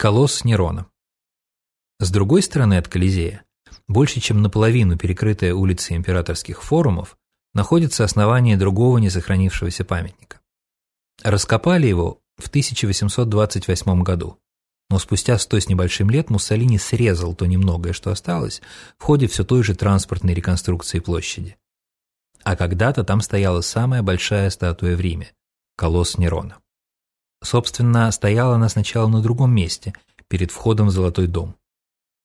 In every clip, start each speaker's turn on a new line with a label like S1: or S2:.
S1: Колосс Нерона. С другой стороны от Колизея, больше чем наполовину перекрытая улица императорских форумов, находится основание другого несохранившегося памятника. Раскопали его в 1828 году, но спустя сто с небольшим лет Муссолини срезал то немногое, что осталось, в ходе все той же транспортной реконструкции площади. А когда-то там стояла самая большая статуя в Риме – колосс Нерона. Собственно, стояла она сначала на другом месте, перед входом в Золотой дом.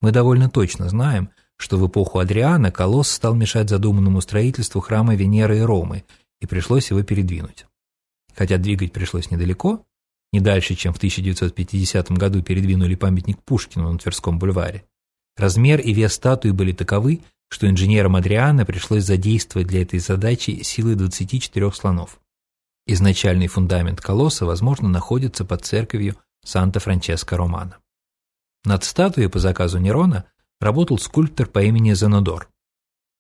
S1: Мы довольно точно знаем, что в эпоху Адриана колосс стал мешать задуманному строительству храма Венеры и Ромы, и пришлось его передвинуть. Хотя двигать пришлось недалеко, не дальше, чем в 1950 году передвинули памятник Пушкину на Тверском бульваре. Размер и вес статуи были таковы, что инженерам Адриана пришлось задействовать для этой задачи силы 24 слонов. Изначальный фундамент колосса, возможно, находится под церковью Санта-Франческо Романо. Над статуей по заказу Нерона работал скульптор по имени Зенодор.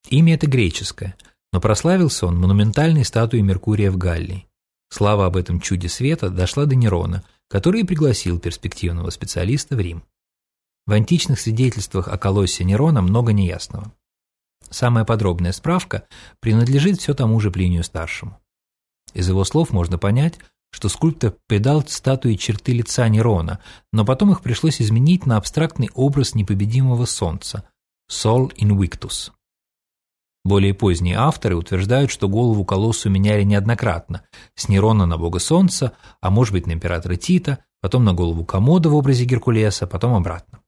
S1: Имя это греческое, но прославился он монументальной статуей Меркурия в Галлии. Слава об этом чуде света дошла до Нерона, который и пригласил перспективного специалиста в Рим. В античных свидетельствах о колоссе Нерона много неясного. Самая подробная справка принадлежит все тому же Плинию Старшему. Из его слов можно понять, что скульптор придал статуе черты лица Нерона, но потом их пришлось изменить на абстрактный образ непобедимого солнца – Sol Invictus. Более поздние авторы утверждают, что голову колоссу меняли неоднократно – с Нерона на бога солнца, а может быть на императора Тита, потом на голову Комода в образе Геркулеса, потом обратно.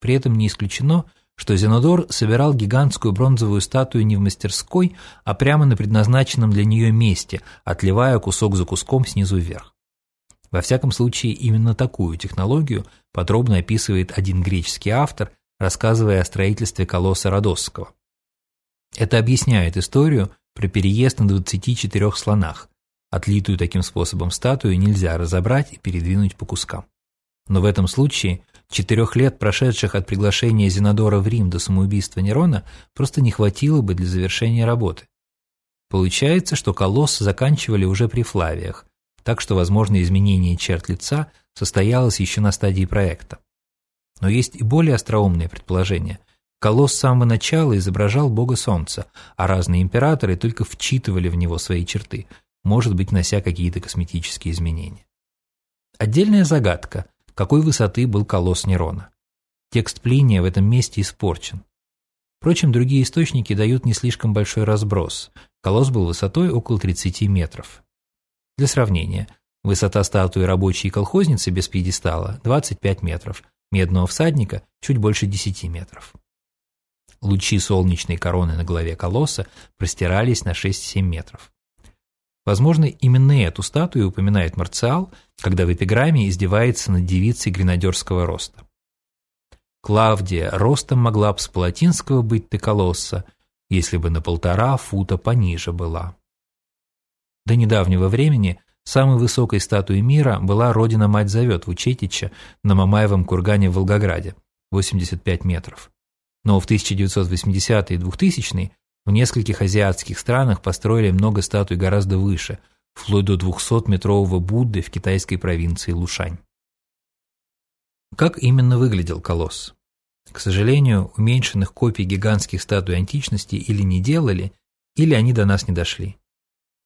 S1: При этом не исключено – что Зенодор собирал гигантскую бронзовую статую не в мастерской, а прямо на предназначенном для нее месте, отливая кусок за куском снизу вверх. Во всяком случае, именно такую технологию подробно описывает один греческий автор, рассказывая о строительстве колосса Родосского. Это объясняет историю про переезд на 24 слонах. Отлитую таким способом статую нельзя разобрать и передвинуть по кускам. Но в этом случае – Четырех лет, прошедших от приглашения Зенодора в Рим до самоубийства Нерона, просто не хватило бы для завершения работы. Получается, что колосс заканчивали уже при Флавиях, так что, возможно, изменение черт лица состоялось еще на стадии проекта. Но есть и более остроумные предположения. Колосс с самого начала изображал бога солнца, а разные императоры только вчитывали в него свои черты, может быть, нося какие-то косметические изменения. Отдельная загадка, какой высоты был колосс Нерона. Текст Плиния в этом месте испорчен. Впрочем, другие источники дают не слишком большой разброс. Колосс был высотой около 30 метров. Для сравнения, высота статуи рабочей колхозницы без пьедестала – 25 метров, медного всадника – чуть больше 10 метров. Лучи солнечной короны на голове колосса простирались на 6-7 метров. Возможно, именно эту статую упоминает Марциал, когда в эпиграмме издевается над девицей гренадерского роста. Клавдия ростом могла б с палатинского быть ты колосса, если бы на полтора фута пониже была. До недавнего времени самой высокой статуей мира была родина-мать Завет Вучетича на Мамаевом кургане в Волгограде, 85 метров. Но в 1980-е и 2000-е в нескольких азиатских странах построили много статуй гораздо выше, вплоть до 200-метрового Будды в китайской провинции Лушань. Как именно выглядел колосс? К сожалению, уменьшенных копий гигантских статуй античности или не делали, или они до нас не дошли.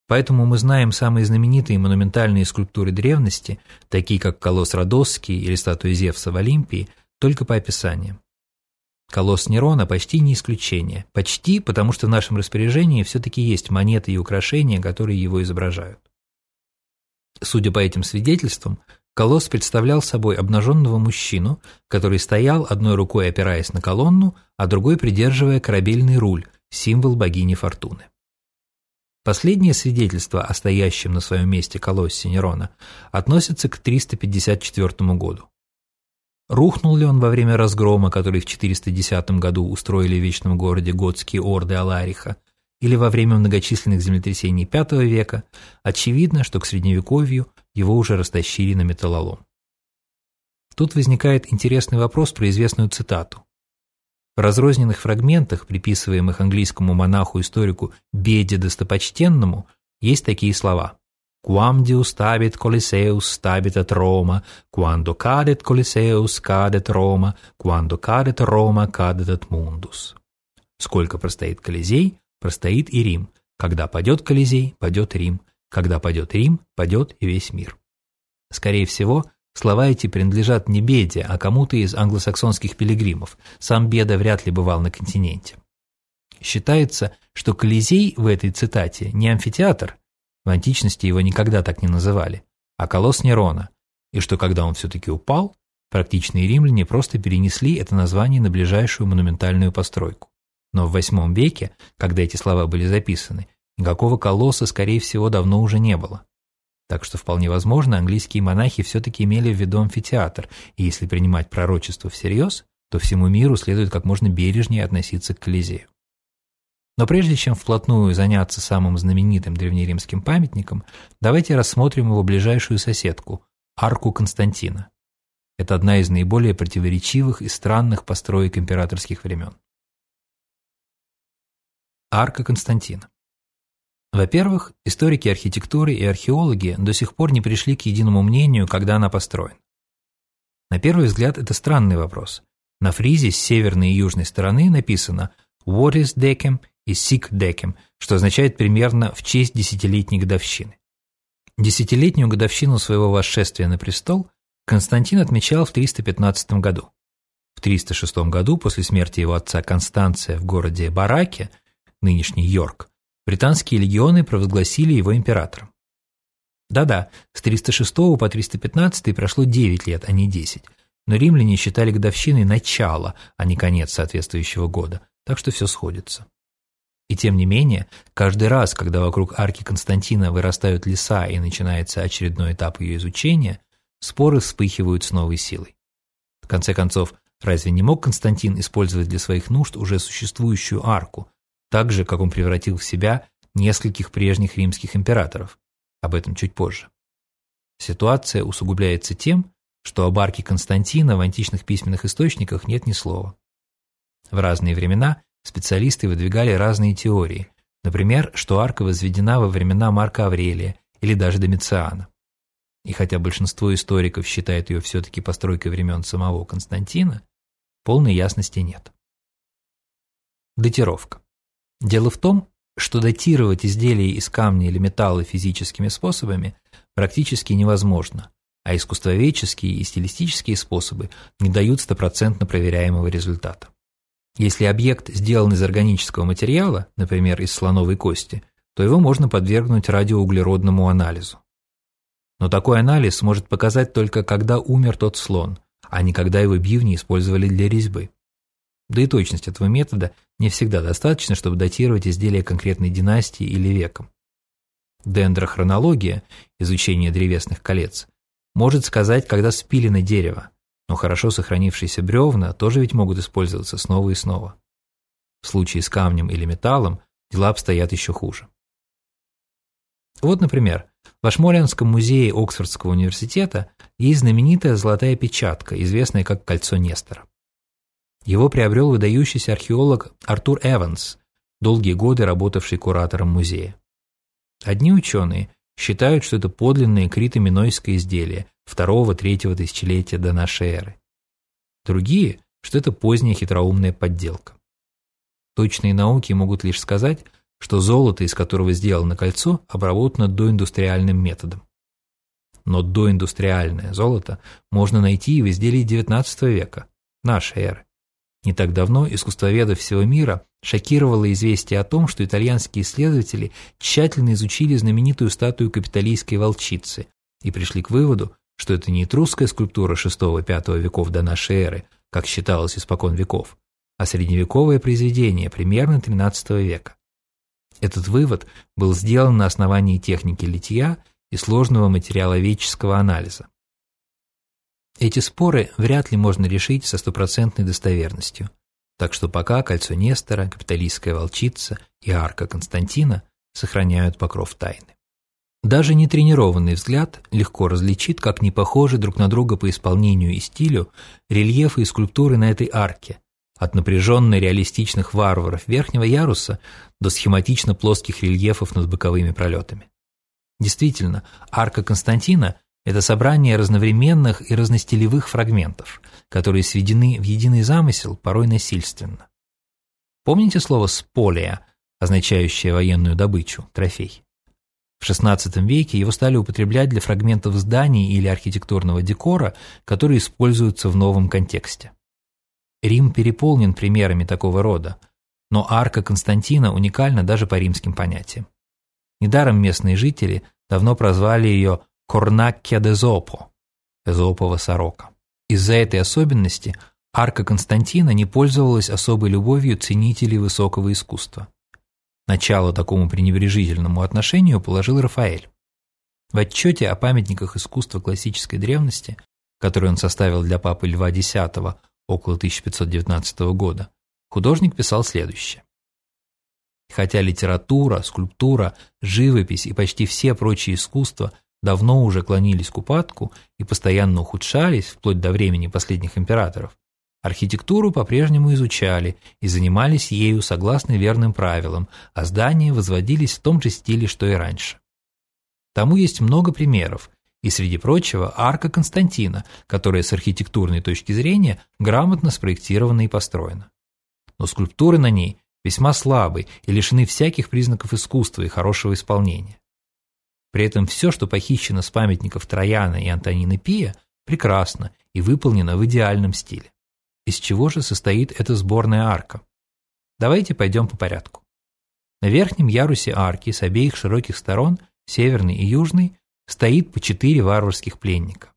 S1: Поэтому мы знаем самые знаменитые монументальные скульптуры древности, такие как колосс Родосский или статуя Зевса в Олимпии, только по описаниям. Колосс Нерона почти не исключение. Почти, потому что в нашем распоряжении все-таки есть монеты и украшения, которые его изображают. Судя по этим свидетельствам, колосс представлял собой обнаженного мужчину, который стоял одной рукой опираясь на колонну, а другой придерживая корабельный руль, символ богини Фортуны. Последнее свидетельство о стоящем на своем месте колоссе Нерона относится к 354 году. Рухнул ли он во время разгрома, который в 410 году устроили в Вечном городе готские орды Алариха, или во время многочисленных землетрясений V века, очевидно, что к Средневековью его уже растащили на металлолом. Тут возникает интересный вопрос про известную цитату. В разрозненных фрагментах, приписываемых английскому монаху-историку Беде Достопочтенному, есть такие слова. Quam Deus stabit Coliseus stabit at Roma, quando cadet Coliseus cadet Roma, quando cadet Roma cadet mundus. Сколько простоит Колизей, простоит и Рим. Когда падет Колизей, падет Рим. Когда падет Рим, падет и весь мир. Скорее всего, слова эти принадлежат не Беде, а кому-то из англосаксонских пилигримов. Сам Беда вряд ли бывал на континенте. Считается, что Колизей в этой цитате не амфитеатр, в античности его никогда так не называли, а колосс Нерона, и что когда он все-таки упал, практичные римляне просто перенесли это название на ближайшую монументальную постройку. Но в VIII веке, когда эти слова были записаны, никакого колосса, скорее всего, давно уже не было. Так что вполне возможно, английские монахи все-таки имели в виду амфитеатр, и если принимать пророчество всерьез, то всему миру следует как можно бережнее относиться к Колизею. Но прежде чем вплотную заняться самым знаменитым древнеримским памятником, давайте рассмотрим его ближайшую соседку – арку Константина. Это одна из наиболее противоречивых и странных построек императорских времен. Арка Константина. Во-первых, историки архитектуры и археологи до сих пор не пришли к единому мнению, когда она построена. На первый взгляд это странный вопрос. На фризе с северной и южной стороны написано «What is Decem?» И Сик-Декем, что означает примерно в честь десятилетней годовщины. Десятилетнюю годовщину своего восшествия на престол Константин отмечал в 315 году. В 306 году, после смерти его отца Констанция в городе Бараке, нынешний Йорк, британские легионы провозгласили его императором. Да-да, с 306 по 315 прошло 9 лет, а не 10, но римляне считали годовщиной начало, а не конец соответствующего года, так что все сходится. И тем не менее, каждый раз, когда вокруг арки Константина вырастают леса и начинается очередной этап ее изучения, споры вспыхивают с новой силой. В конце концов, разве не мог Константин использовать для своих нужд уже существующую арку, так же, как он превратил в себя нескольких прежних римских императоров? Об этом чуть позже. Ситуация усугубляется тем, что об арке Константина в античных письменных источниках нет ни слова. В разные времена специалисты выдвигали разные теории, например, что арка возведена во времена Марка Аврелия или даже Домициана. И хотя большинство историков считает ее все-таки постройкой времен самого Константина, полной ясности нет. Датировка. Дело в том, что датировать изделия из камня или металла физическими способами практически невозможно, а искусствоведческие и стилистические способы не дают стопроцентно проверяемого результата. Если объект сделан из органического материала, например, из слоновой кости, то его можно подвергнуть радиоуглеродному анализу. Но такой анализ может показать только когда умер тот слон, а не когда его бивни использовали для резьбы. Да и точность этого метода не всегда достаточно, чтобы датировать изделие конкретной династии или веком. Дендрохронология, изучение древесных колец, может сказать, когда спилено дерево, но хорошо сохранившиеся бревна тоже ведь могут использоваться снова и снова. В случае с камнем или металлом дела обстоят еще хуже. Вот, например, в Ашмолианском музее Оксфордского университета есть знаменитая золотая печатка, известная как «Кольцо Нестора». Его приобрел выдающийся археолог Артур Эванс, долгие годы работавший куратором музея. Одни ученые считают, что это подлинное крито-минойское изделие, второго-третьего тысячелетия до нашей эры. Другие, что это поздняя хитроумная подделка. Точные науки могут лишь сказать, что золото, из которого сделано кольцо, обработано доиндустриальным методом. Но доиндустриальное золото можно найти и в изделии XIX века, нашей эры. Не так давно искусствоведов всего мира шокировало известие о том, что итальянские исследователи тщательно изучили знаменитую статую капитолийской волчицы и пришли к выводу, что это не этрусская скульптура VI-V веков до нашей эры, как считалось испокон веков, а средневековое произведение примерно XIII века. Этот вывод был сделан на основании техники литья и сложного материаловедческого анализа. Эти споры вряд ли можно решить со стопроцентной достоверностью, так что пока кольцо Нестора, капиталистская волчица и арка Константина сохраняют покров тайны. Даже нетренированный взгляд легко различит, как не похожи друг на друга по исполнению и стилю рельефы и скульптуры на этой арке, от напряженно реалистичных варваров верхнего яруса до схематично плоских рельефов над боковыми пролетами. Действительно, арка Константина – это собрание разновременных и разностилевых фрагментов, которые сведены в единый замысел, порой насильственно. Помните слово «сполия», означающее военную добычу, трофей? В XVI веке его стали употреблять для фрагментов зданий или архитектурного декора, которые используются в новом контексте. Рим переполнен примерами такого рода, но арка Константина уникальна даже по римским понятиям. Недаром местные жители давно прозвали ее Корнакке де Зопо – Эзопова сорока. Из-за этой особенности арка Константина не пользовалась особой любовью ценителей высокого искусства. Начало такому пренебрежительному отношению положил Рафаэль. В отчете о памятниках искусства классической древности, который он составил для папы Льва X около 1519 года, художник писал следующее. Хотя литература, скульптура, живопись и почти все прочие искусства давно уже клонились к упадку и постоянно ухудшались, вплоть до времени последних императоров, архитектуру по-прежнему изучали и занимались ею согласно верным правилам, а здания возводились в том же стиле, что и раньше. Тому есть много примеров, и среди прочего арка Константина, которая с архитектурной точки зрения грамотно спроектирована и построена. Но скульптуры на ней весьма слабы и лишены всяких признаков искусства и хорошего исполнения. При этом все, что похищено с памятников Трояна и Антонины Пия, прекрасно и выполнено в идеальном стиле. Из чего же состоит эта сборная арка? Давайте пойдем по порядку. На верхнем ярусе арки с обеих широких сторон, северной и южной, стоит по четыре варварских пленника.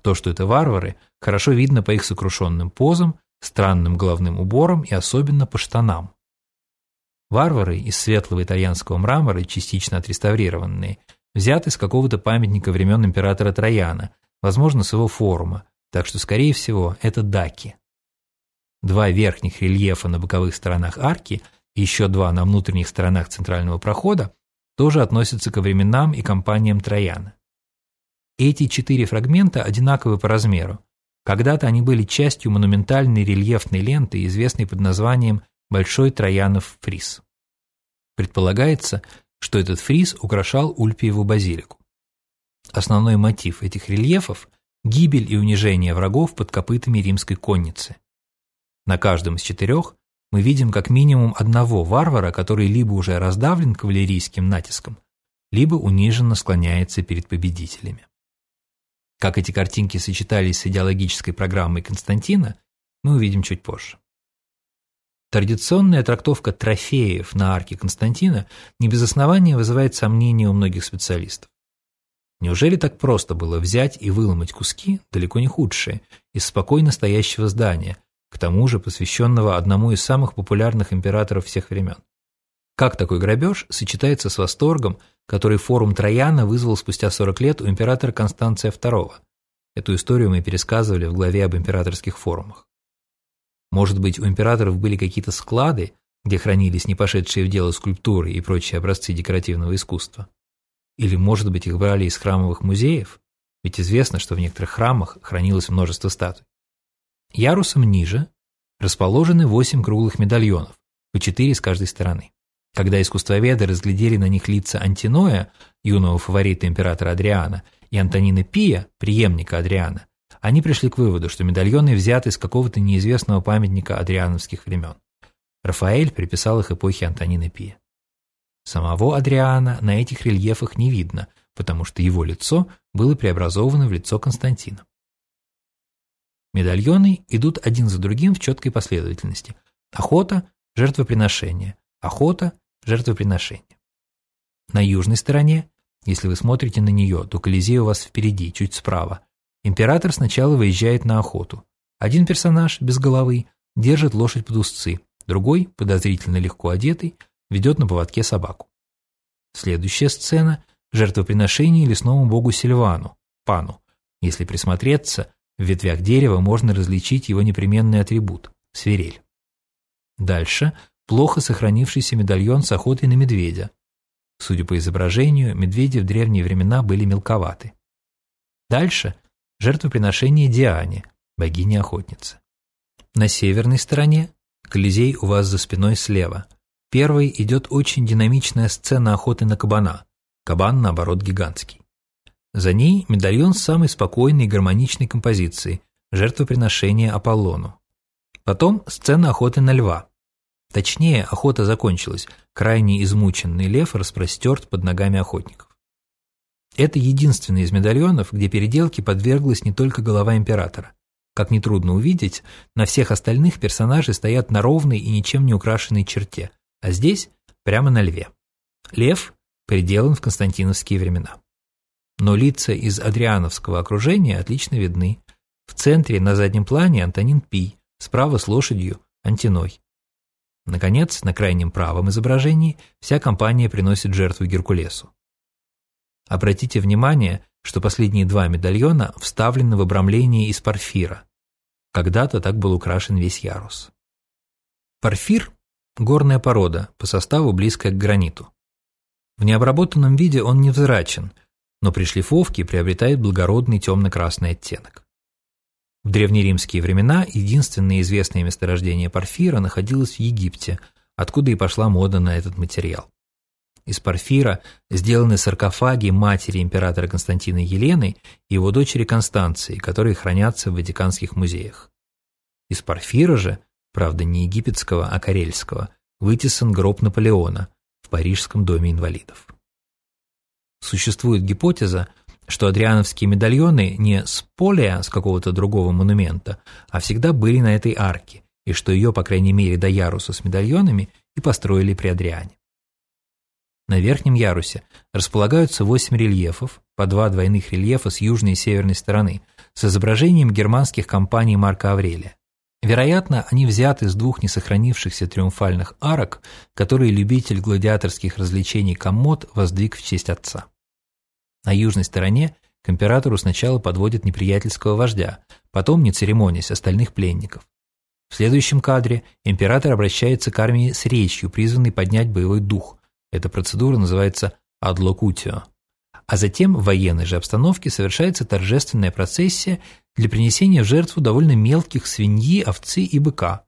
S1: То, что это варвары, хорошо видно по их сокрушенным позам, странным головным уборам и особенно по штанам. Варвары из светлого итальянского мрамора, частично отреставрированные, взяты с какого-то памятника времен императора Трояна, возможно, с его форума, так что, скорее всего, это даки. Два верхних рельефа на боковых сторонах арки и еще два на внутренних сторонах центрального прохода тоже относятся ко временам и компаниям Трояна. Эти четыре фрагмента одинаковы по размеру. Когда-то они были частью монументальной рельефной ленты, известной под названием Большой Троянов фриз. Предполагается, что этот фриз украшал Ульпиеву базилику. Основной мотив этих рельефов – гибель и унижение врагов под копытами римской конницы. На каждом из четырех мы видим как минимум одного варвара, который либо уже раздавлен кавалерийским натиском, либо униженно склоняется перед победителями. Как эти картинки сочетались с идеологической программой Константина, мы увидим чуть позже. Традиционная трактовка трофеев на арке Константина не без основания вызывает сомнения у многих специалистов. Неужели так просто было взять и выломать куски, далеко не худшие, из спокойно стоящего здания, к тому же посвященного одному из самых популярных императоров всех времен? Как такой грабеж сочетается с восторгом, который форум Трояна вызвал спустя 40 лет у императора Констанция II? Эту историю мы пересказывали в главе об императорских форумах. Может быть, у императоров были какие-то склады, где хранились не пошедшие в дело скульптуры и прочие образцы декоративного искусства? Или, может быть, их брали из храмовых музеев? Ведь известно, что в некоторых храмах хранилось множество статуй. Ярусом ниже расположены восемь круглых медальонов, по четыре с каждой стороны. Когда искусствоведы разглядели на них лица Антиноя, юного фаворита императора Адриана, и Антонина Пия, преемника Адриана, они пришли к выводу, что медальоны взяты из какого-то неизвестного памятника адриановских времен. Рафаэль приписал их эпохе Антонины Пия. Самого Адриана на этих рельефах не видно, потому что его лицо было преобразовано в лицо Константина. Медальоны идут один за другим в четкой последовательности. Охота – жертвоприношение, охота – жертвоприношение. На южной стороне, если вы смотрите на нее, то Колизей у вас впереди, чуть справа, Император сначала выезжает на охоту. Один персонаж, без головы, держит лошадь под узцы, другой, подозрительно легко одетый, ведет на поводке собаку. Следующая сцена – жертвоприношение лесному богу Сильвану, пану. Если присмотреться, в ветвях дерева можно различить его непременный атрибут – свирель. Дальше – плохо сохранившийся медальон с охотой на медведя. Судя по изображению, медведи в древние времена были мелковаты. Дальше жертвоприношение Диане, богине-охотницы. На северной стороне Колизей у вас за спиной слева. Первой идет очень динамичная сцена охоты на кабана. кабан, наоборот, гигантский. За ней медальон с самой спокойной и гармоничной композицией – жертвоприношение Аполлону. Потом сцена охоты на льва. Точнее, охота закончилась, крайне измученный лев распростерт под ногами охотников. Это единственный из медальонов, где переделке подверглась не только голова императора. Как нетрудно увидеть, на всех остальных персонажи стоят на ровной и ничем не украшенной черте, а здесь прямо на льве. Лев переделан в константиновские времена. Но лица из адриановского окружения отлично видны. В центре на заднем плане Антонин Пий, справа с лошадью Антиной. Наконец, на крайнем правом изображении вся компания приносит жертву Геркулесу. Обратите внимание, что последние два медальона вставлены в обрамление из порфира. Когда-то так был украшен весь ярус. Порфир – горная порода, по составу близкая к граниту. В необработанном виде он невзрачен, но при шлифовке приобретает благородный темно-красный оттенок. В древнеримские времена единственное известное месторождение порфира находилось в Египте, откуда и пошла мода на этот материал. Из порфира сделаны саркофаги матери императора Константина Елены и его дочери Констанции, которые хранятся в Ватиканских музеях. Из порфира же, правда не египетского, а карельского, вытесан гроб Наполеона в Парижском доме инвалидов. Существует гипотеза, что адриановские медальоны не с поля с какого-то другого монумента, а всегда были на этой арке, и что ее, по крайней мере, до яруса с медальонами и построили при Адриане. На верхнем ярусе располагаются восемь рельефов, по два двойных рельефа с южной и северной стороны, с изображением германских компаний Марка Аврелия. Вероятно, они взяты с двух несохранившихся триумфальных арок, которые любитель гладиаторских развлечений Коммод воздвиг в честь отца. На южной стороне к императору сначала подводят неприятельского вождя, потом, не церемонясь, остальных пленников. В следующем кадре император обращается к армии с речью, призванной поднять боевой дух, эта процедура называется адлокутио. А затем в военной же обстановке совершается торжественная процессия для принесения в жертву довольно мелких свиньи, овцы и быка.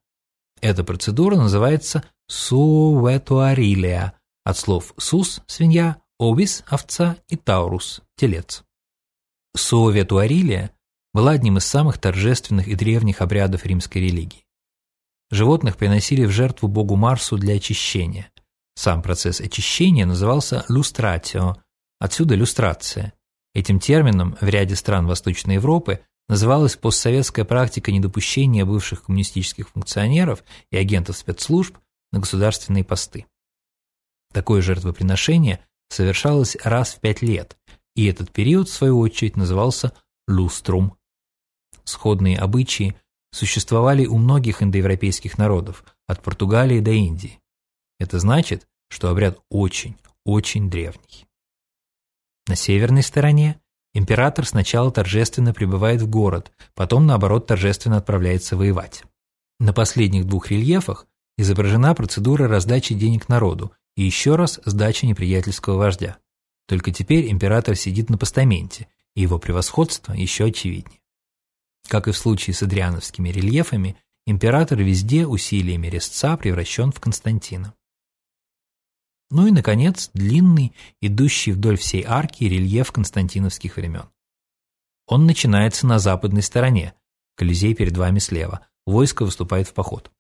S1: Эта процедура называется суветуарилия, от слов «сус» – свинья, «овис» – овца и «таурус» – телец. Суветуарилия была одним из самых торжественных и древних обрядов римской религии. Животных приносили в жертву богу Марсу для очищения. Сам процесс очищения назывался люстратио, отсюда люстрация. Этим термином в ряде стран Восточной Европы называлась постсоветская практика недопущения бывших коммунистических функционеров и агентов спецслужб на государственные посты. Такое жертвоприношение совершалось раз в пять лет, и этот период, в свою очередь, назывался люструм. Сходные обычаи существовали у многих индоевропейских народов, от Португалии до Индии. Это значит, что обряд очень, очень древний. На северной стороне император сначала торжественно прибывает в город, потом, наоборот, торжественно отправляется воевать. На последних двух рельефах изображена процедура раздачи денег народу и еще раз сдача неприятельского вождя. Только теперь император сидит на постаменте, и его превосходство еще очевиднее. Как и в случае с адриановскими рельефами, император везде усилиями резца превращен в Константина. Ну и, наконец, длинный, идущий вдоль всей арки рельеф константиновских времен. Он начинается на западной стороне, Колизей перед вами слева, войско выступает в поход.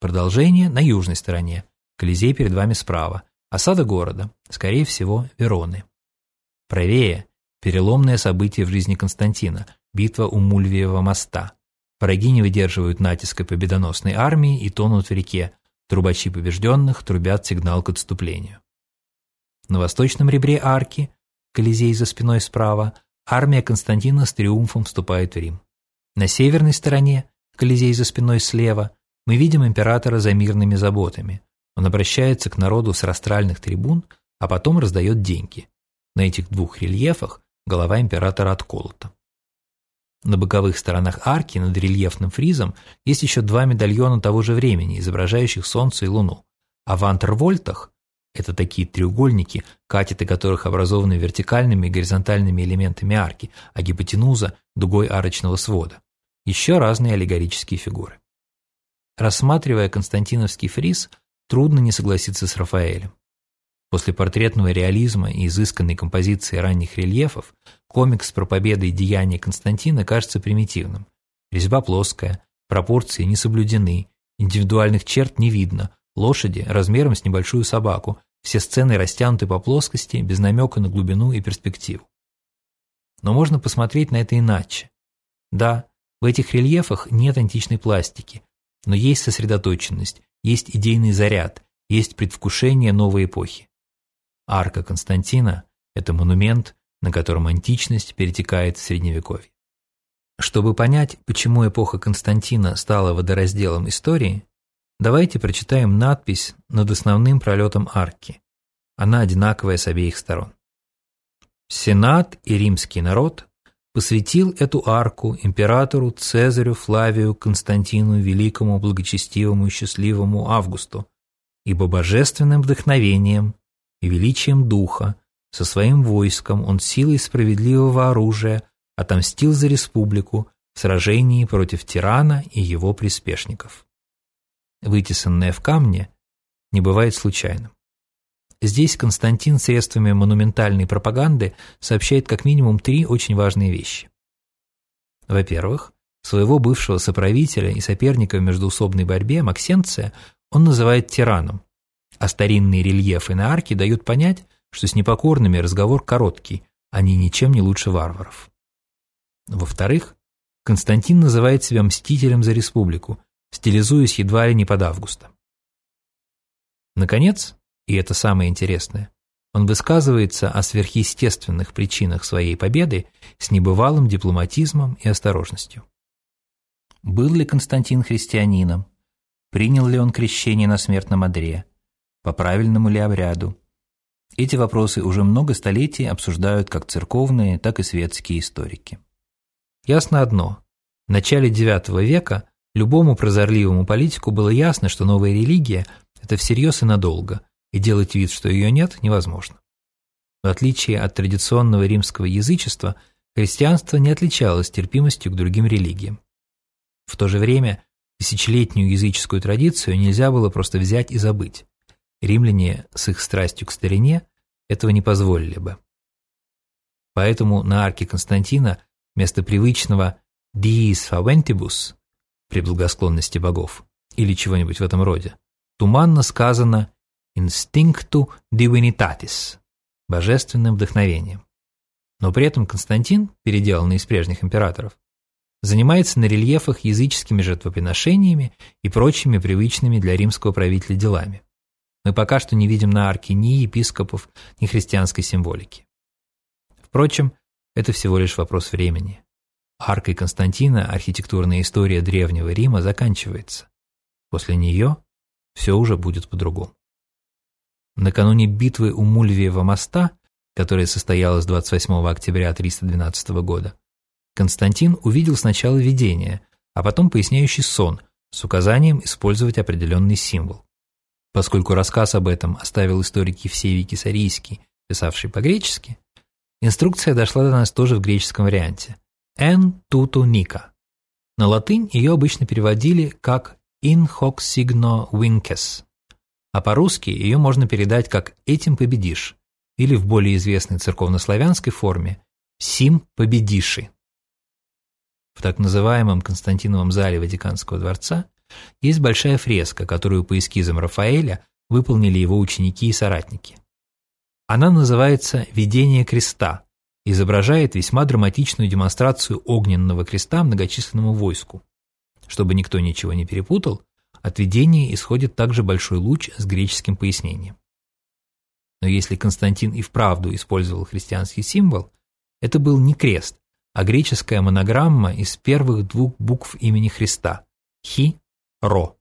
S1: Продолжение на южной стороне, Колизей перед вами справа, осада города, скорее всего, Вероны. Правее – переломное событие в жизни Константина, битва у Мульвиева моста. Враги не выдерживают натиска победоносной армии и тонут в реке, трубачи побежденных трубят сигнал к отступлению. На восточном ребре арки, Колизей за спиной справа, армия Константина с триумфом вступает в Рим. На северной стороне, Колизей за спиной слева, мы видим императора за мирными заботами. Он обращается к народу с растральных трибун, а потом раздает деньги. На этих двух рельефах голова императора отколота. На боковых сторонах арки над рельефным фризом есть еще два медальона того же времени, изображающих Солнце и Луну. А в антервольтах это такие треугольники, катеты которых образованы вертикальными и горизонтальными элементами арки, а гипотенуза – дугой арочного свода. Еще разные аллегорические фигуры. Рассматривая константиновский фриз, трудно не согласиться с Рафаэлем. После портретного реализма и изысканной композиции ранних рельефов комикс про победы и деяния Константина кажется примитивным. Резьба плоская, пропорции не соблюдены, индивидуальных черт не видно, лошади размером с небольшую собаку, все сцены растянуты по плоскости, без намека на глубину и перспективу. Но можно посмотреть на это иначе. Да, в этих рельефах нет античной пластики, но есть сосредоточенность, есть идейный заряд, есть предвкушение новой эпохи. Арка Константина – это монумент, на котором античность перетекает в Средневековье. Чтобы понять, почему эпоха Константина стала водоразделом истории, давайте прочитаем надпись над основным пролетом арки. Она одинаковая с обеих сторон. Сенат и римский народ посвятил эту арку императору Цезарю Флавию Константину Великому, Благочестивому и Счастливому Августу, ибо божественным вдохновением и величием духа, со своим войском он силой справедливого оружия отомстил за республику в сражении против тирана и его приспешников. Вытесанное в камне не бывает случайным. Здесь Константин средствами монументальной пропаганды сообщает как минимум три очень важные вещи. Во-первых, своего бывшего соправителя и соперника в междуусобной борьбе Максенция он называет тираном, а старинные рельефы на арке дают понять, что с непокорными разговор короткий, они ничем не лучше варваров. Во-вторых, Константин называет себя мстителем за республику, стилизуясь едва ли не под августа. Наконец, и это самое интересное, он высказывается о сверхъестественных причинах своей победы с небывалым дипломатизмом и осторожностью. Был ли Константин христианином? Принял ли он крещение на смертном одре? По правильному ли обряду? Эти вопросы уже много столетий обсуждают как церковные, так и светские историки. Ясно одно. В начале IX века любому прозорливому политику было ясно, что новая религия – это всерьез и надолго, и делать вид, что ее нет, невозможно. В отличие от традиционного римского язычества, христианство не отличалось терпимостью к другим религиям. В то же время тысячелетнюю языческую традицию нельзя было просто взять и забыть. Римляне с их страстью к старине этого не позволили бы. Поэтому на арке Константина вместо привычного «dies faventibus» при благосклонности богов или чего-нибудь в этом роде, туманно сказано «instinctu divinitatis» – божественным вдохновением. Но при этом Константин, переделанный из прежних императоров, занимается на рельефах языческими жертвоприношениями и прочими привычными для римского правителя делами. Мы пока что не видим на арке ни епископов, ни христианской символики. Впрочем, это всего лишь вопрос времени. Аркой Константина архитектурная история Древнего Рима заканчивается. После нее все уже будет по-другому. Накануне битвы у Мульвиева моста, которая состоялась 28 октября 312 года, Константин увидел сначала видение, а потом поясняющий сон с указанием использовать определенный символ. Поскольку рассказ об этом оставил историк Евсевий Кисарийский, писавший по-гречески, инструкция дошла до нас тоже в греческом варианте. «En tutu nika». На латынь ее обычно переводили как «in hoc signo vinces», а по-русски ее можно передать как «этим победишь» или в более известной церковнославянской форме «сим победиши». В так называемом Константиновом зале Ватиканского дворца есть большая фреска, которую по эскизам Рафаэля выполнили его ученики и соратники. Она называется «Видение креста», изображает весьма драматичную демонстрацию огненного креста многочисленному войску. Чтобы никто ничего не перепутал, от видения исходит также большой луч с греческим пояснением. Но если Константин и вправду использовал христианский символ, это был не крест, а греческая монограмма из первых двух букв имени Христа – Хи-Ро.